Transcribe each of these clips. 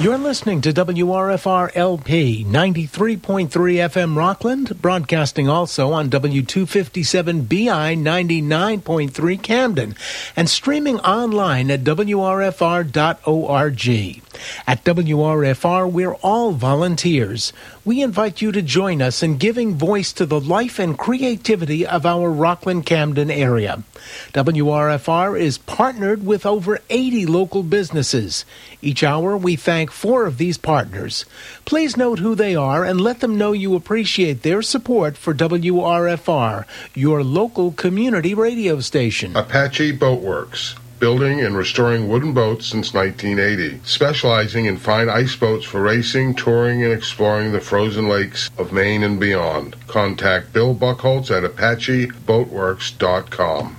You're listening to WRFR LP 93.3 FM Rockland, broadcasting also on W257BI 99.3 Camden, and streaming online at WRFR.org. At WRFR, we're all volunteers. We invite you to join us in giving voice to the life and creativity of our Rockland Camden area. WRFR is partnered with over 80 local businesses. Each hour, we thank four of these partners. Please note who they are and let them know you appreciate their support for WRFR, your local community radio station. Apache Boatworks building and restoring wooden boats since 1980, specializing in fine ice boats for racing, touring, and exploring the frozen lakes of Maine and beyond. Contact Bill Buckholz at ApacheBoatworks.com.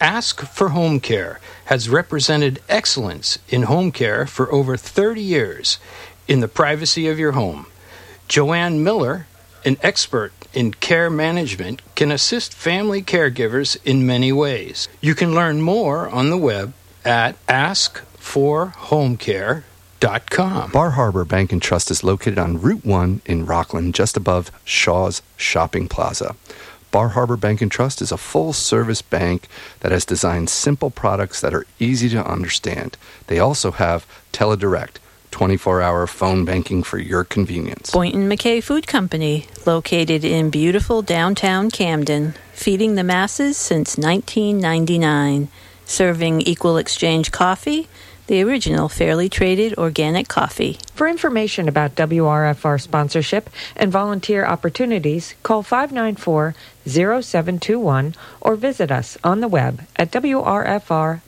Ask for Home Care has represented excellence in home care for over 30 years in the privacy of your home. Joanne Miller, an expert in care management, can assist family caregivers in many ways. You can learn more on the web at askforhomecare.com. Bar Harbor Bank and Trust is located on Route 1 in Rockland, just above Shaw's Shopping Plaza. Bar Harbor Bank and Trust is a full service bank that has designed simple products that are easy to understand. They also have teledirect 24 hour phone banking for your convenience. Boynton McKay Food Company, located in beautiful downtown Camden, feeding the masses since 1999, serving equal exchange coffee, the original fairly traded organic coffee. For information about WRFR sponsorship and volunteer opportunities, call 594 0721 or visit us on the web at wrfr.org.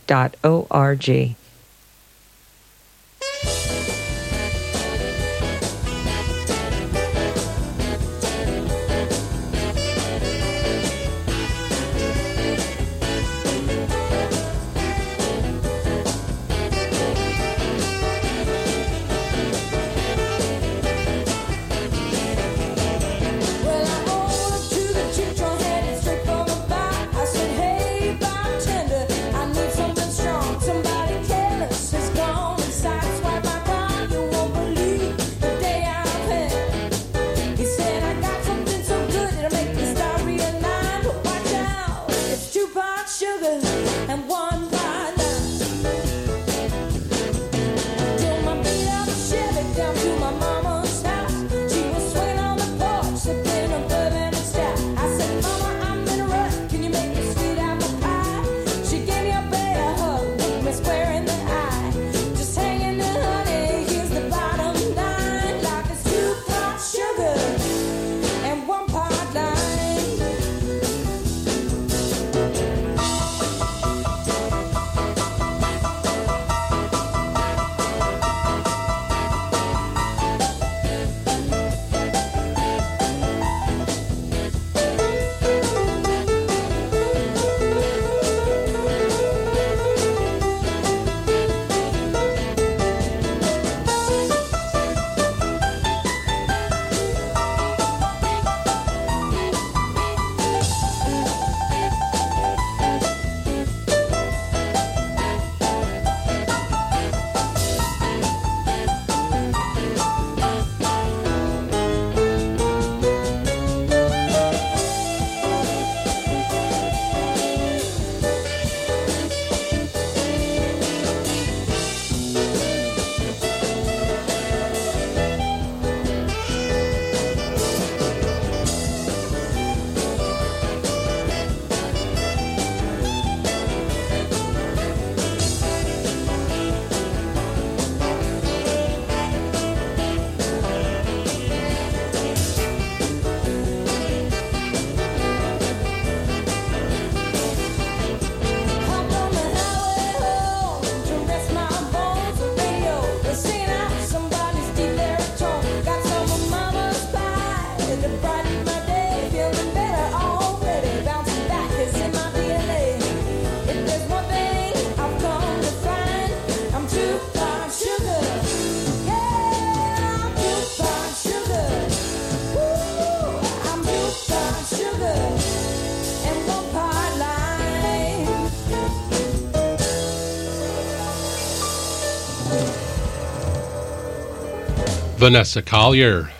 Vanessa Collier.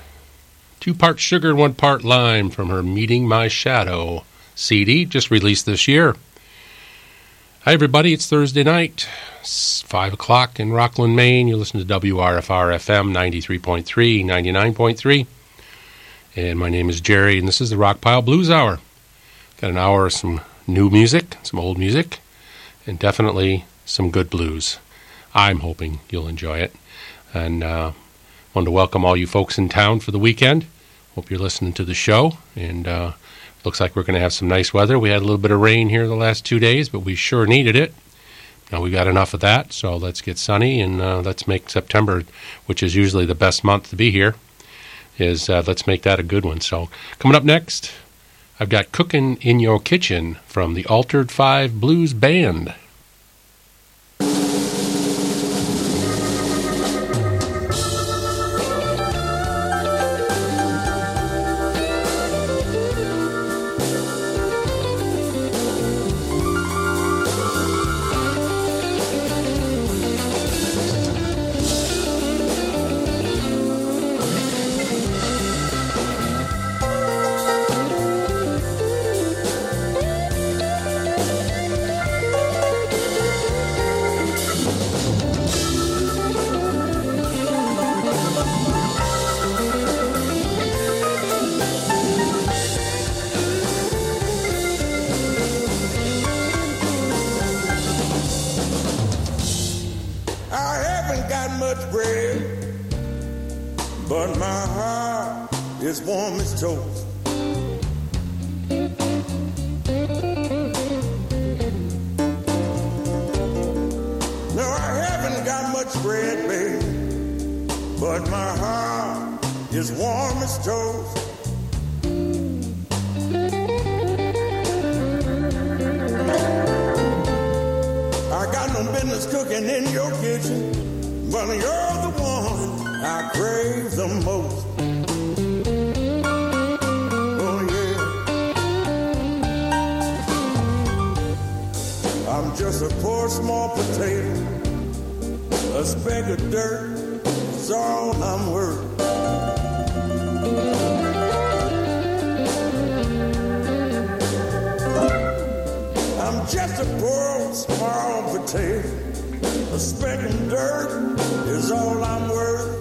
Two parts sugar one part lime from her Meeting My Shadow CD, just released this year. Hi, everybody. It's Thursday night. It's 5 o'clock in Rockland, Maine. You listen to WRFR FM 93.3, 99.3. And my name is Jerry, and this is the Rockpile Blues Hour. Got an hour of some new music, some old music, and definitely some good blues. I'm hoping you'll enjoy it. And uh, wanted to welcome all you folks in town for the weekend. Hope you're listening to the show. And uh, looks like we're going to have some nice weather. We had a little bit of rain here the last two days, but we sure needed it. Now we've got enough of that, so let's get sunny and uh, let's make September, which is usually the best month to be here, is uh, let's make that a good one. So coming up next, I've got Cooking in Your Kitchen from the Altered Five Blues Band. I'm just a poor small potato, a speck of dirt, that's all I'm worth. I'm just a poor small potato, a speck of dirt is all I'm worth.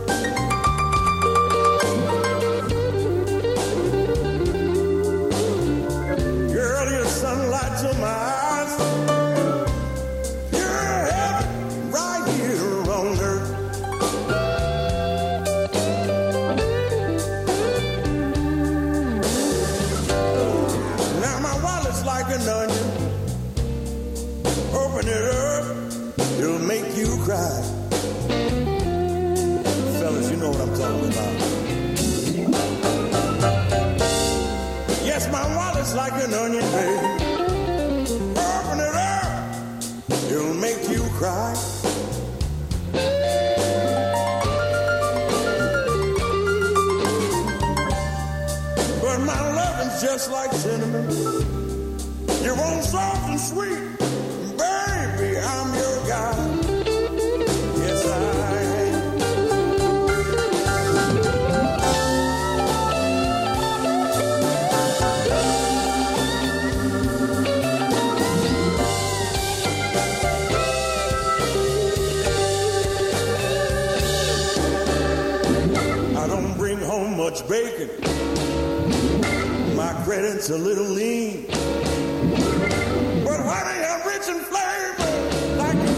credit's a little lean. But why they have rich and flavor like a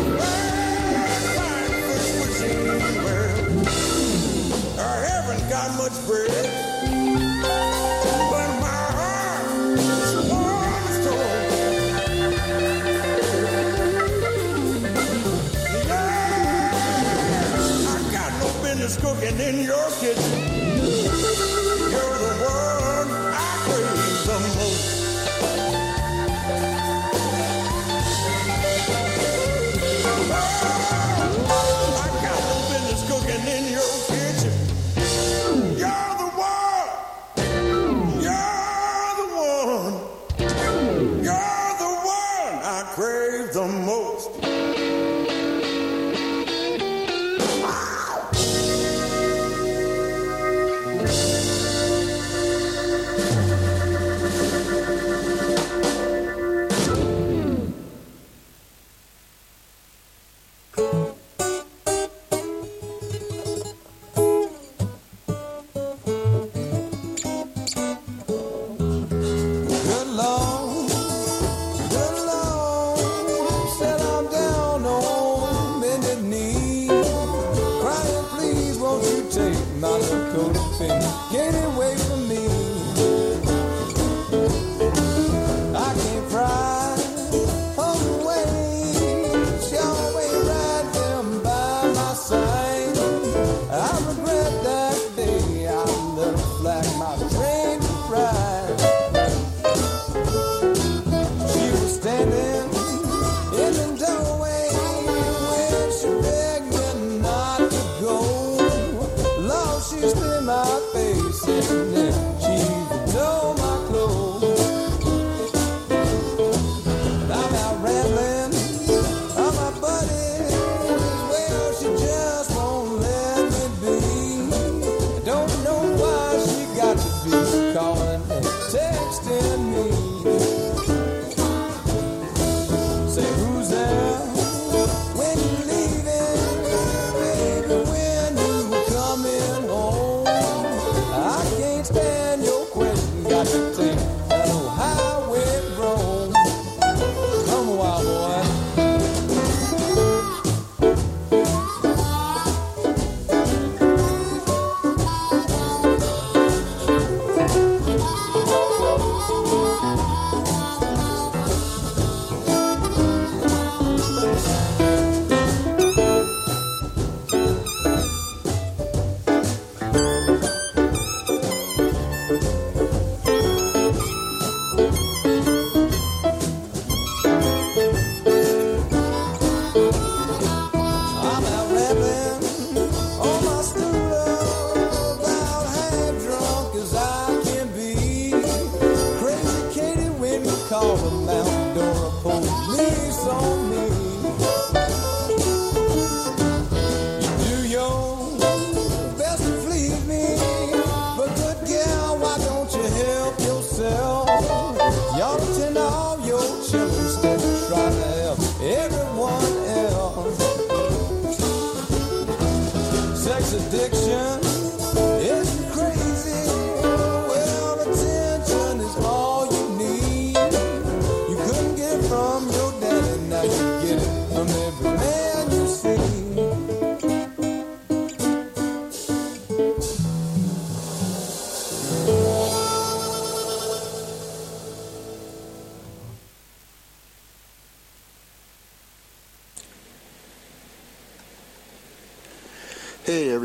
fine first machine? I haven't got much bread. cooking in your kitchen.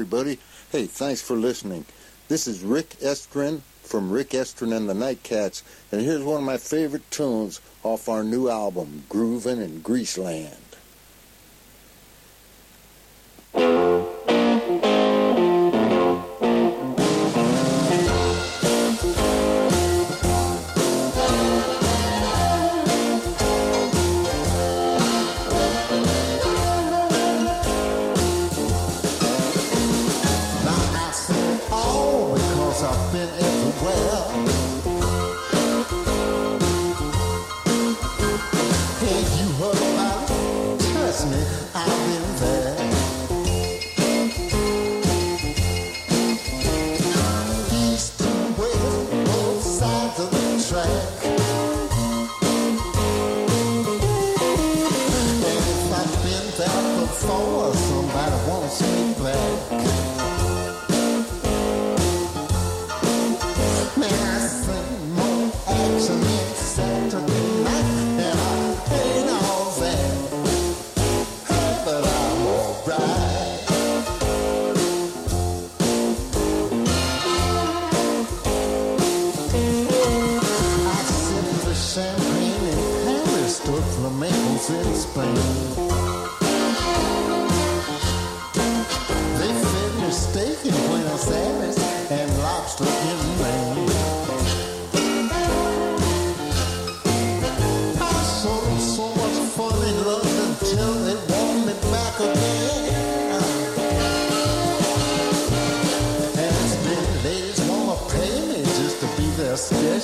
Thanks for listening. This is Rick Estrin from Rick Estrin and the Nightcats, and here's one of my favorite tunes off our new album, Groovin' in Greaseland.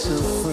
soon.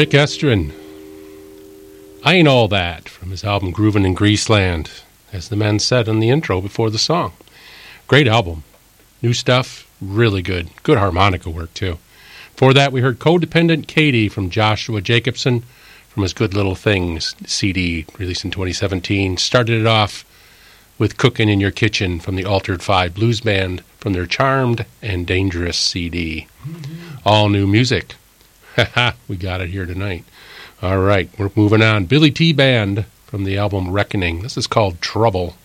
Rick Estrin. I Ain't All That from his album Groovin' in Greaseland, as the man said in the intro before the song. Great album. New stuff, really good. Good harmonica work, too. For that, we heard Codependent Katie from Joshua Jacobson from his Good Little Things CD released in 2017. Started it off with Cookin' in Your Kitchen from the Altered Five Blues Band from their Charmed and Dangerous CD. All new music. we got it here tonight. All right, we're moving on. Billy T Band from the album Reckoning. This is called Trouble.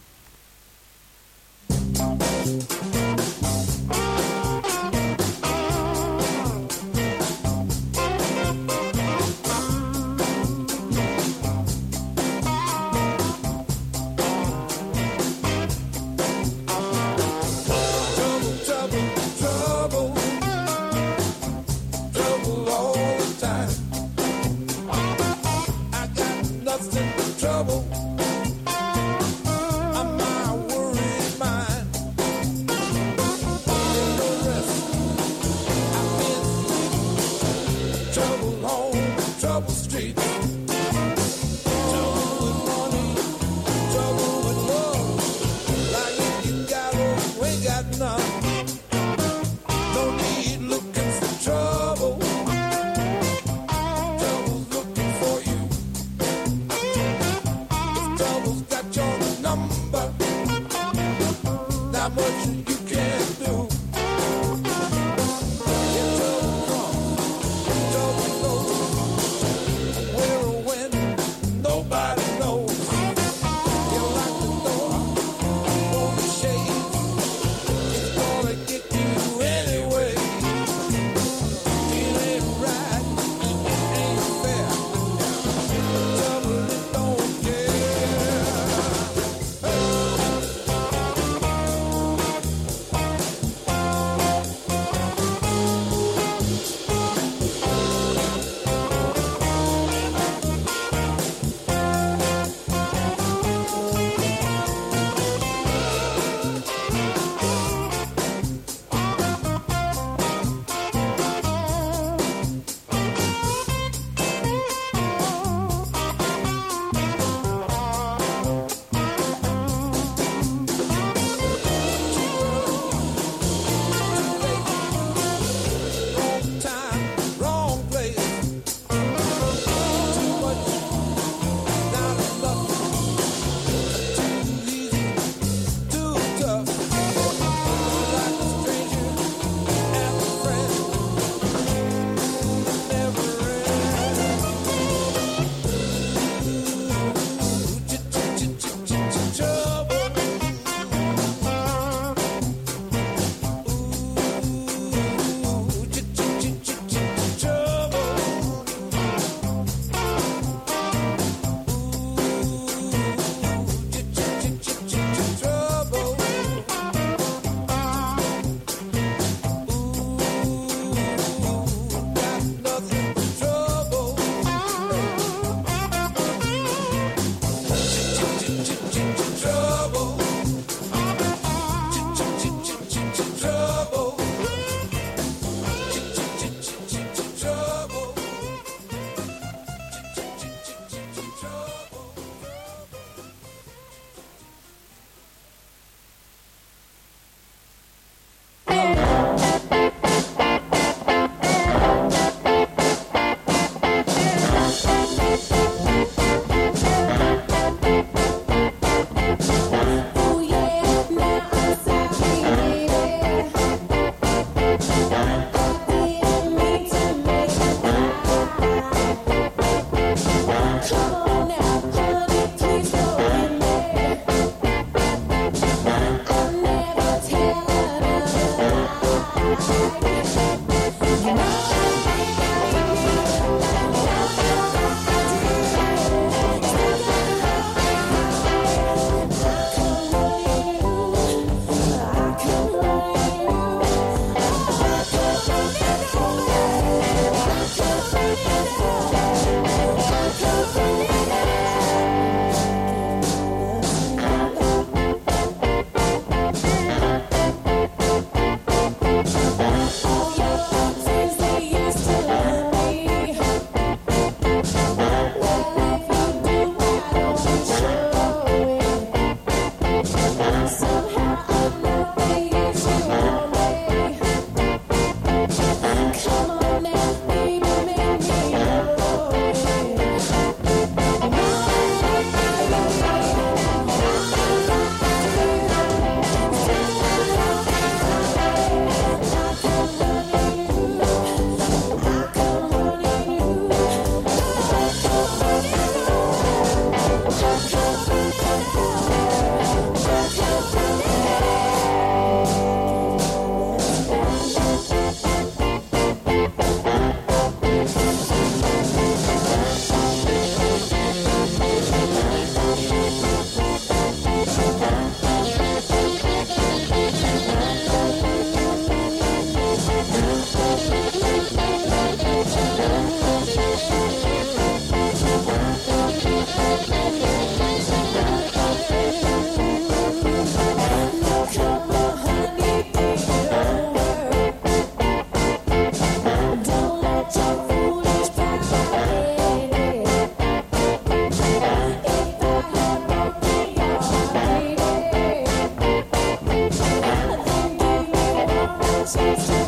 Música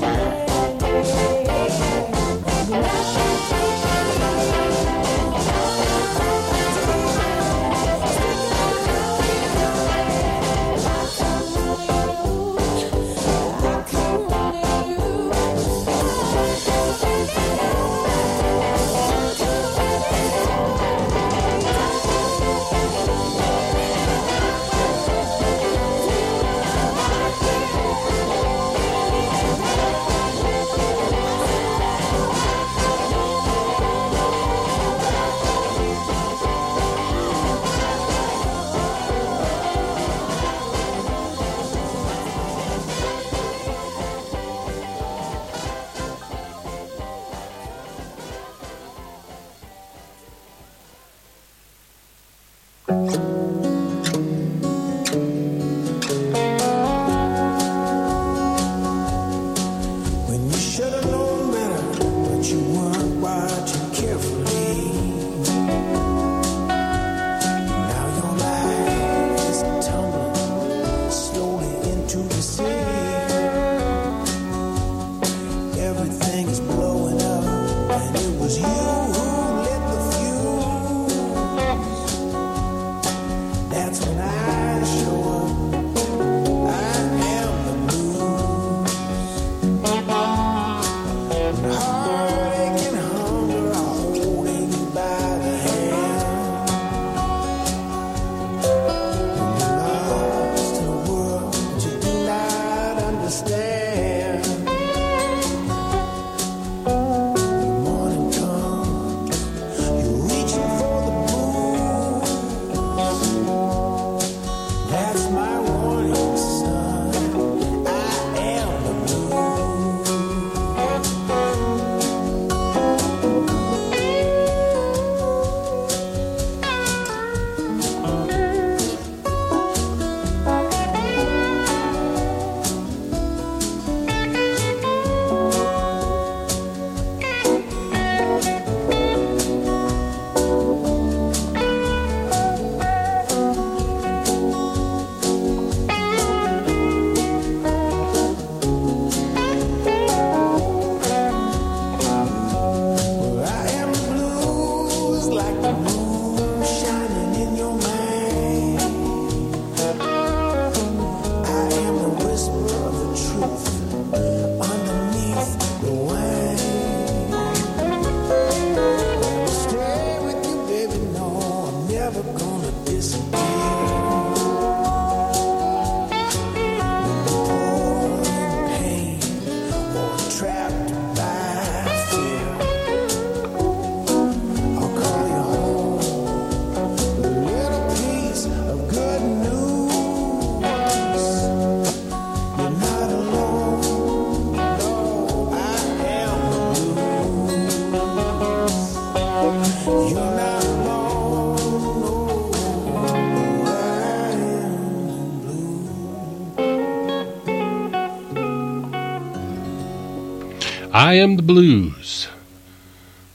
I Am the Blues.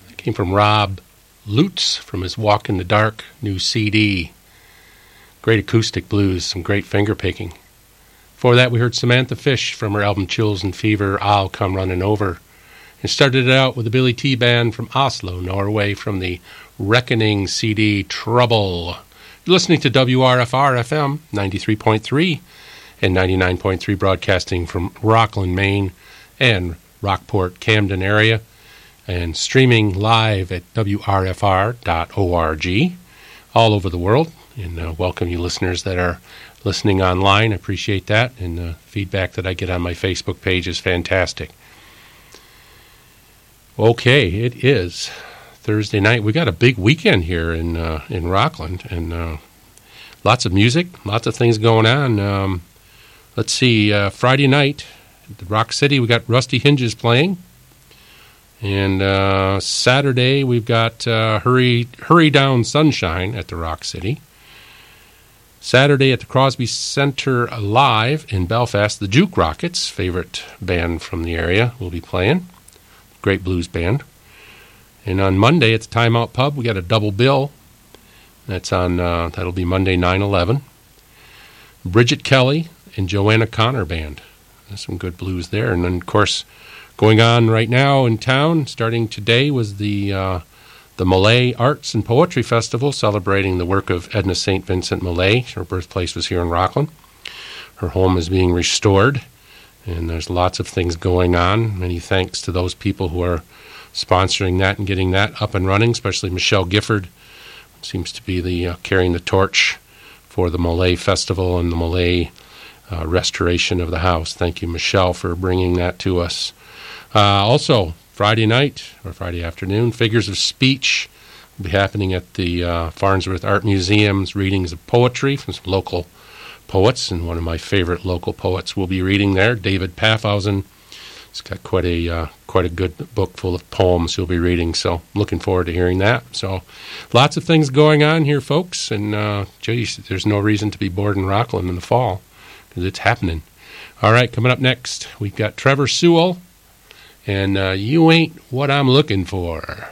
That came from Rob Lutz from his Walk in the Dark new CD. Great acoustic blues, some great finger picking. Before that, we heard Samantha Fish from her album Chills and Fever, I'll Come Running Over. And started it out with the Billy T Band from Oslo, Norway, from the Reckoning CD Trouble. You're listening to WRFR FM 93.3 and 99.3 broadcasting from Rockland, Maine, and Rockport, Camden area, and streaming live at WRFR.org all over the world. And uh, welcome you listeners that are listening online. I appreciate that. And the feedback that I get on my Facebook page is fantastic. Okay, it is Thursday night. We got a big weekend here in uh, in Rockland, and uh, lots of music, lots of things going on. Um, let's see, Friday night the Rock City, we got Rusty Hinges playing. And uh, Saturday, we've got uh, Hurry, Hurry Down Sunshine at the Rock City. Saturday at the Crosby Center Live in Belfast, the Juke Rockets, favorite band from the area, will be playing. Great blues band. And on Monday at the Timeout Pub, we got a double bill. That's on, uh, that'll be Monday 9 11. Bridget Kelly and Joanna Connor Band some good blues there. And then, of course, going on right now in town, starting today, was the uh, the Millay Arts and Poetry Festival, celebrating the work of Edna St. Vincent Millay. Her birthplace was here in Rockland. Her home is being restored, and there's lots of things going on. Many thanks to those people who are sponsoring that and getting that up and running, especially Michelle Gifford, seems to be the uh, carrying the torch for the Millay Festival and the Millay uh, restoration of the house. Thank you, Michelle, for bringing that to us. Uh, also, Friday night or Friday afternoon, Figures of Speech will be happening at the uh, Farnsworth Art Museum's readings of poetry from some local poets, and one of my favorite local poets will be reading there, David Paffhausen. He's got quite a uh, quite a good book full of poems he'll be reading, so looking forward to hearing that. So lots of things going on here, folks, and geez, there's no reason to be bored in Rockland in the fall because it's happening. All right, coming up next, we've got Trevor Sewell and uh, You Ain't What I'm Looking For.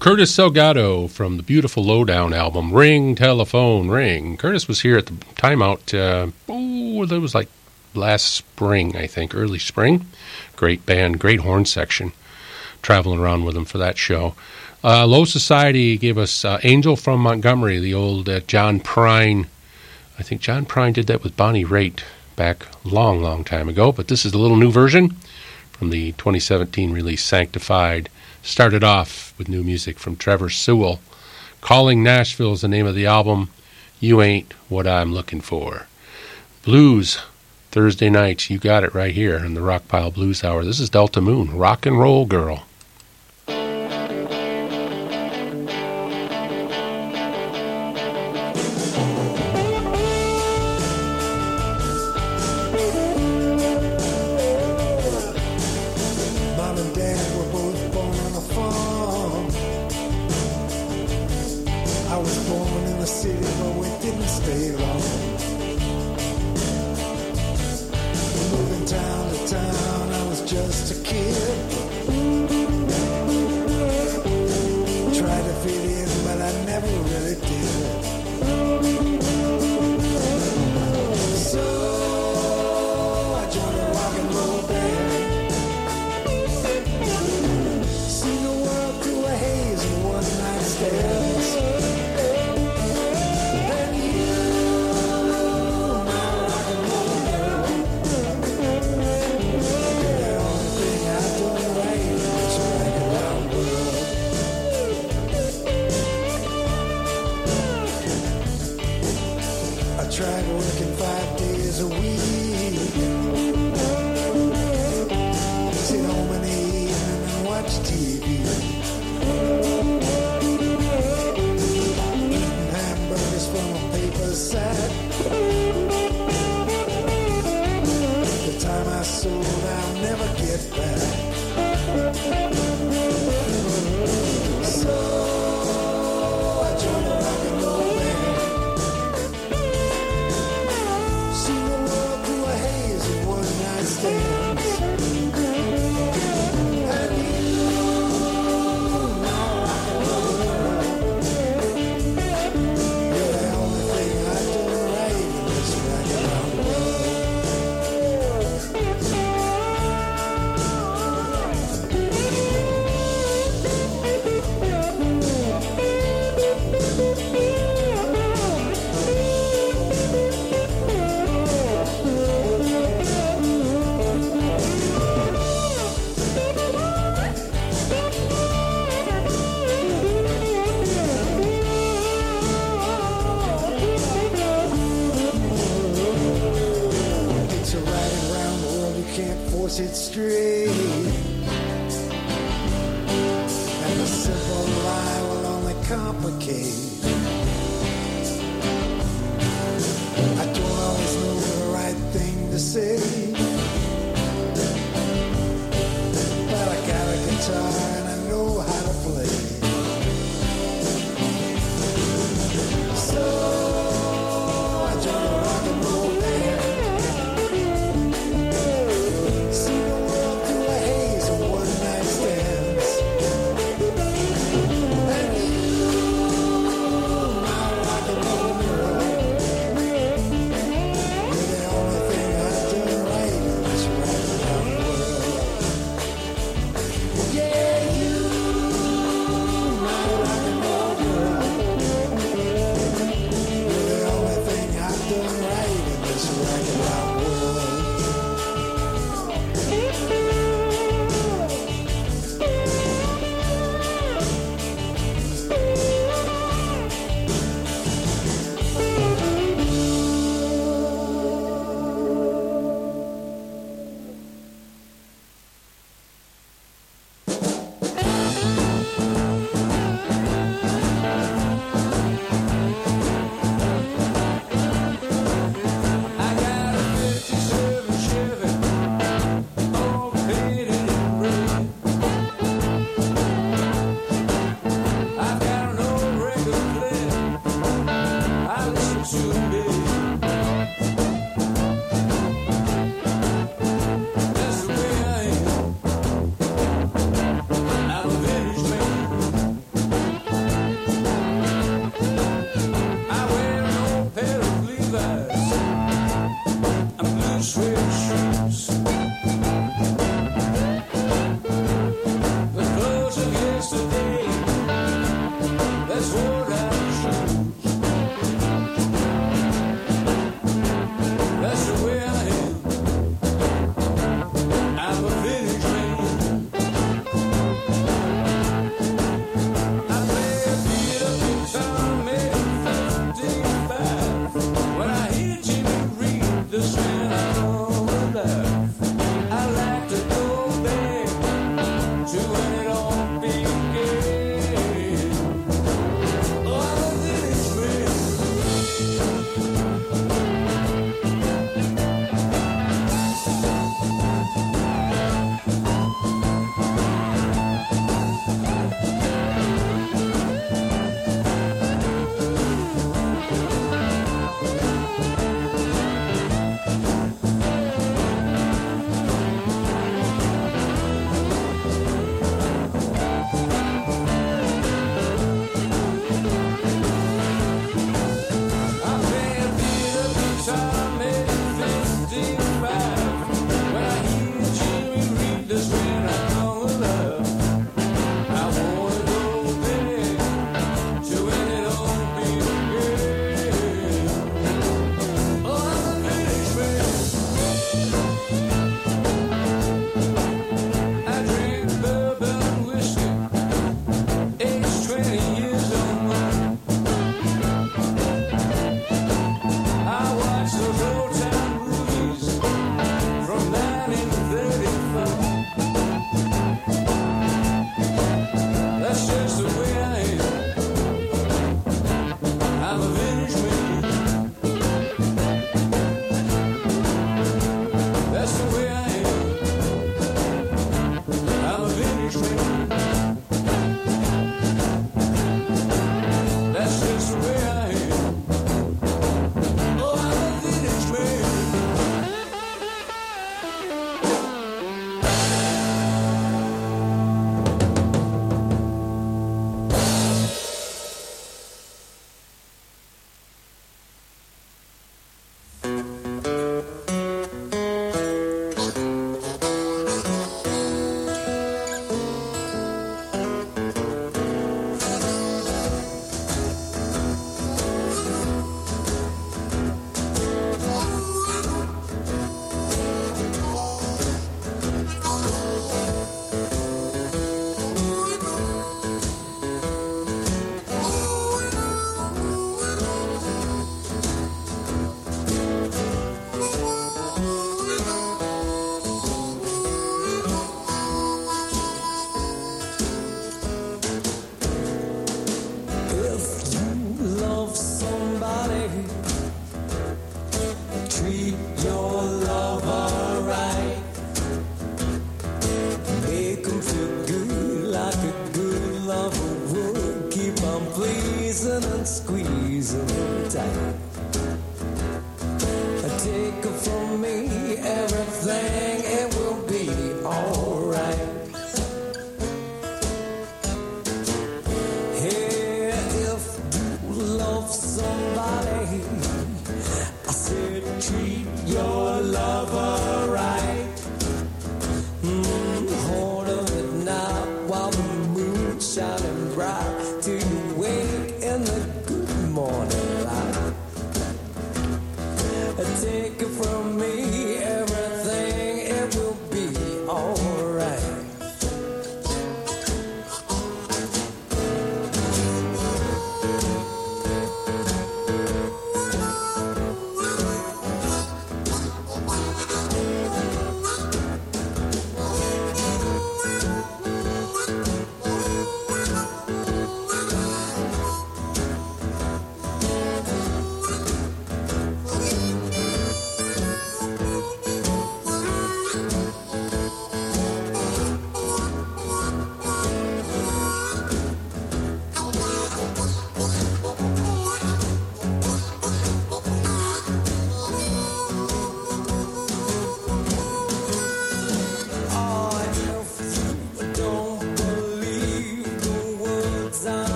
Curtis Salgado from the beautiful Lowdown album, Ring Telephone Ring. Curtis was here at the timeout, uh, oh, that was like last spring, I think, early spring. Great band, great horn section. Traveling around with them for that show. Uh, Low Society gave us uh, Angel from Montgomery, the old John Prine. I think John Prine did that with Bonnie Raitt back long, long time ago, but this is a little new version from the 2017 release Sanctified. Started off with new music from Trevor Sewell. Calling Nashville is the name of the album. You Ain't What I'm Looking For. Blues, Thursday nights. You got it right here in the Rockpile Blues Hour. This is Delta Moon, Rock and Roll Girl. Complicate. Let's change the treat your lover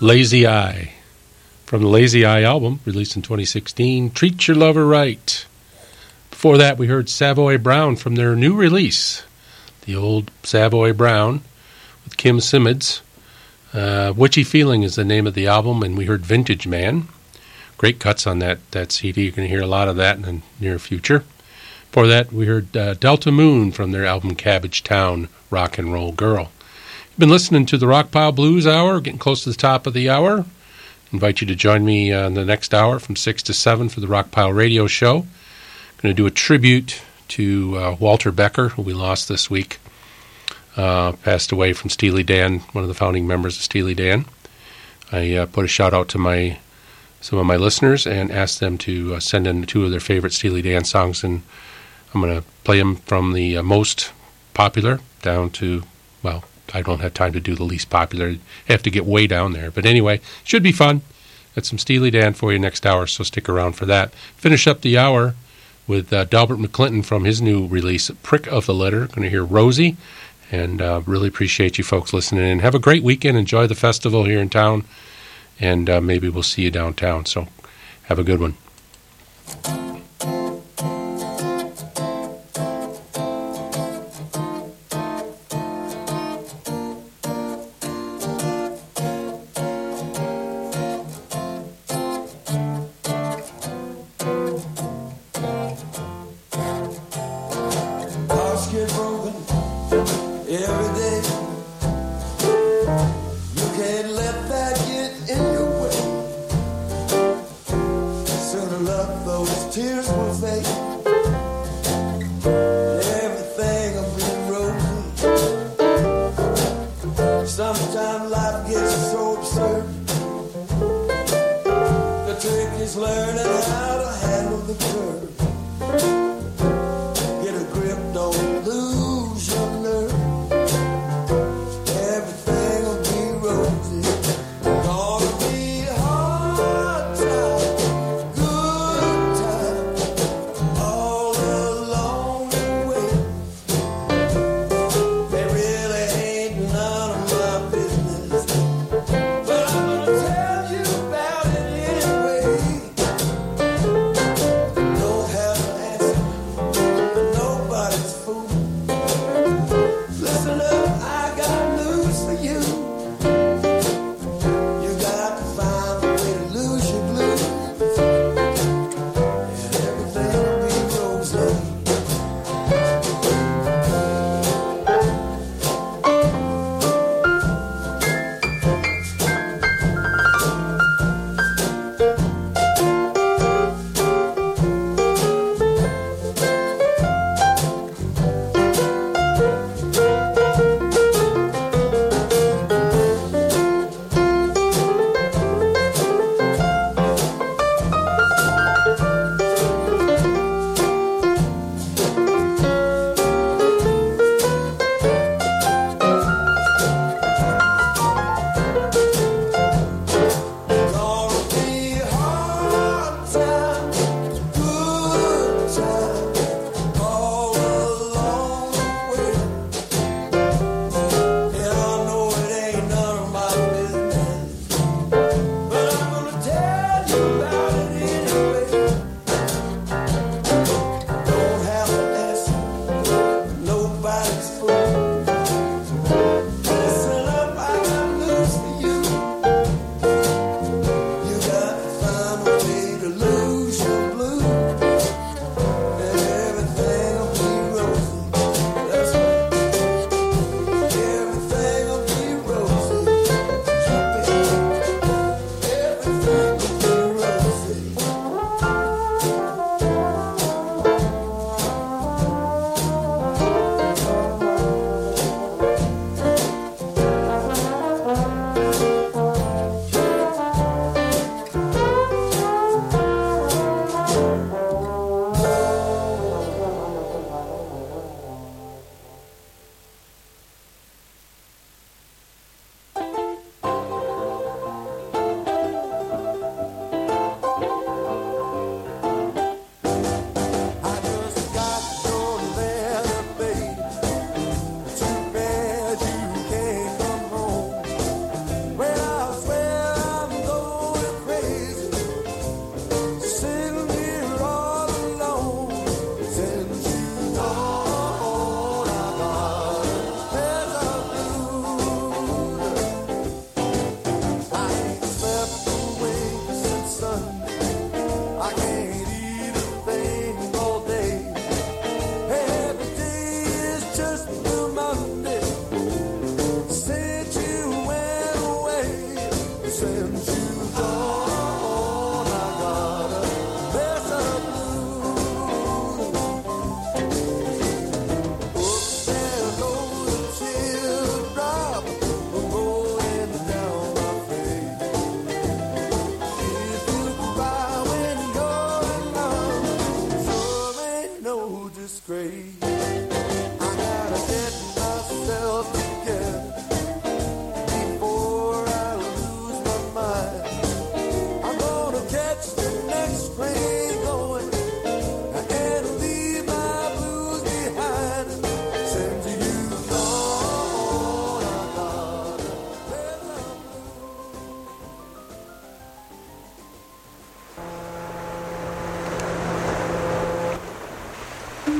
Lazy Eye from the Lazy Eye album, released in 2016. Treat Your Lover Right. Before that, we heard Savoy Brown from their new release, the old Savoy Brown with Kim Simmonds. Uh, Witchy Feeling is the name of the album, and we heard Vintage Man. Great cuts on that, that CD. You're going to hear a lot of that in the near future. Before that, we heard uh, Delta Moon from their album Cabbagetown Rock and Roll Girl. Been listening to the Rockpile Blues Hour, getting close to the top of the hour. Invite you to join me on the next hour from 6 to 7 for the Rockpile Radio Show. Going to do a tribute to uh, Walter Becker, who we lost this week. Uh, passed away from Steely Dan, one of the founding members of Steely Dan. I uh, put a shout out to my some of my listeners and asked them to uh, send in two of their favorite Steely Dan songs, and I'm going to play them from the uh, most popular down to well, I don't have time to do the least popular. I have to get way down there, but anyway, should be fun. Got some Steely Dan for you next hour, so stick around for that. Finish up the hour with uh, Delbert McClinton from his new release, Prick of the Letter. Going to hear Rosie, and uh, really appreciate you folks listening in. Have a great weekend. Enjoy the festival here in town, and uh, maybe we'll see you downtown. So have a good one.